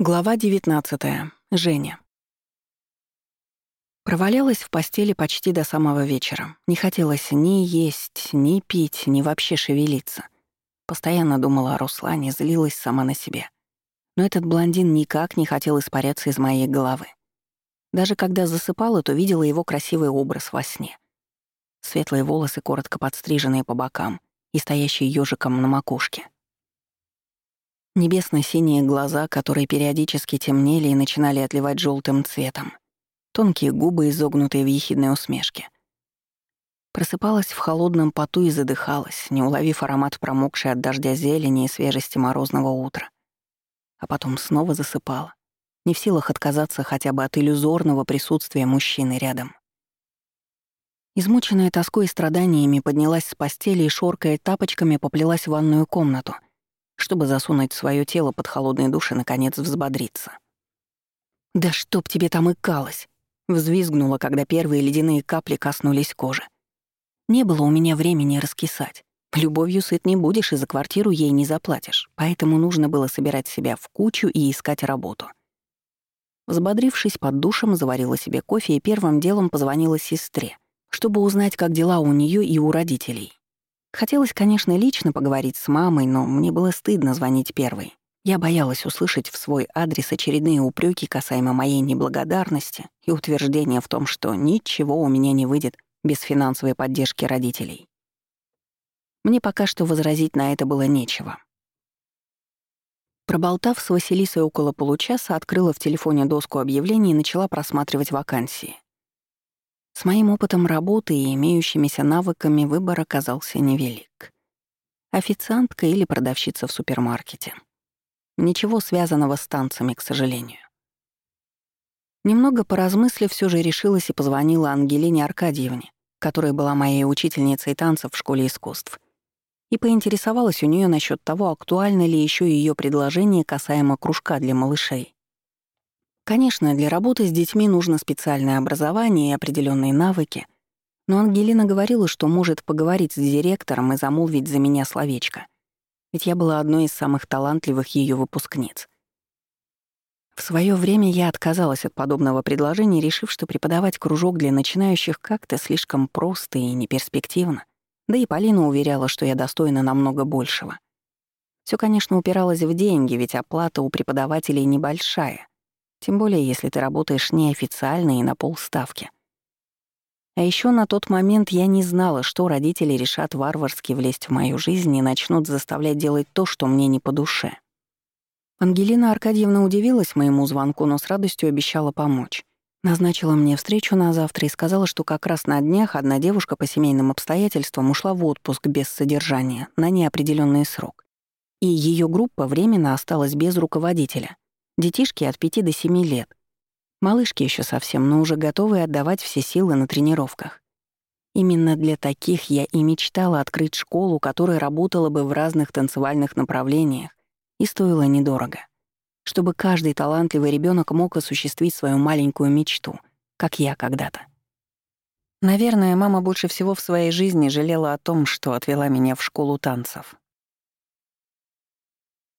Глава 19. Женя. Провалялась в постели почти до самого вечера. Не хотелось ни есть, ни пить, ни вообще шевелиться. Постоянно думала о Руслане, злилась сама на себя. Но этот блондин никак не хотел испаряться из моей головы. Даже когда засыпала, то видела его красивый образ во сне. Светлые волосы, коротко подстриженные по бокам и стоящие ёжиком на макушке — Небесно-синие глаза, которые периодически темнели и начинали отливать желтым цветом. Тонкие губы, изогнутые в ехидной усмешке. Просыпалась в холодном поту и задыхалась, не уловив аромат промокшей от дождя зелени и свежести морозного утра. А потом снова засыпала, не в силах отказаться хотя бы от иллюзорного присутствия мужчины рядом. Измученная тоской и страданиями поднялась с постели и, шоркая тапочками, поплелась в ванную комнату — чтобы засунуть свое тело под холодный душ и, наконец, взбодриться. «Да чтоб тебе там икалось!» — взвизгнула, когда первые ледяные капли коснулись кожи. Не было у меня времени раскисать. Любовью сыт не будешь и за квартиру ей не заплатишь, поэтому нужно было собирать себя в кучу и искать работу. Взбодрившись под душем, заварила себе кофе и первым делом позвонила сестре, чтобы узнать, как дела у нее и у родителей. Хотелось, конечно, лично поговорить с мамой, но мне было стыдно звонить первой. Я боялась услышать в свой адрес очередные упреки касаемо моей неблагодарности и утверждения в том, что ничего у меня не выйдет без финансовой поддержки родителей. Мне пока что возразить на это было нечего. Проболтав с Василисой около получаса, открыла в телефоне доску объявлений и начала просматривать вакансии. С моим опытом работы и имеющимися навыками выбор оказался невелик. Официантка или продавщица в супермаркете. Ничего связанного с танцами, к сожалению. Немного поразмыслив, все же решилась и позвонила Ангелине Аркадьевне, которая была моей учительницей танцев в школе искусств, и поинтересовалась у нее насчет того, актуально ли еще ее предложение касаемо кружка для малышей. Конечно, для работы с детьми нужно специальное образование и определенные навыки, но Ангелина говорила, что может поговорить с директором и замолвить за меня словечко, ведь я была одной из самых талантливых ее выпускниц. В свое время я отказалась от подобного предложения, решив, что преподавать кружок для начинающих как-то слишком просто и неперспективно. Да и Полина уверяла, что я достойна намного большего. Все, конечно, упиралось в деньги, ведь оплата у преподавателей небольшая, тем более, если ты работаешь неофициально и на полставки. А еще на тот момент я не знала, что родители решат варварски влезть в мою жизнь и начнут заставлять делать то, что мне не по душе. Ангелина Аркадьевна удивилась моему звонку, но с радостью обещала помочь. Назначила мне встречу на завтра и сказала, что как раз на днях одна девушка по семейным обстоятельствам ушла в отпуск без содержания на неопределенный срок. И ее группа временно осталась без руководителя — Детишки от 5 до 7 лет. Малышки еще совсем, но уже готовы отдавать все силы на тренировках. Именно для таких я и мечтала открыть школу, которая работала бы в разных танцевальных направлениях и стоила недорого. Чтобы каждый талантливый ребенок мог осуществить свою маленькую мечту, как я когда-то. Наверное, мама больше всего в своей жизни жалела о том, что отвела меня в школу танцев.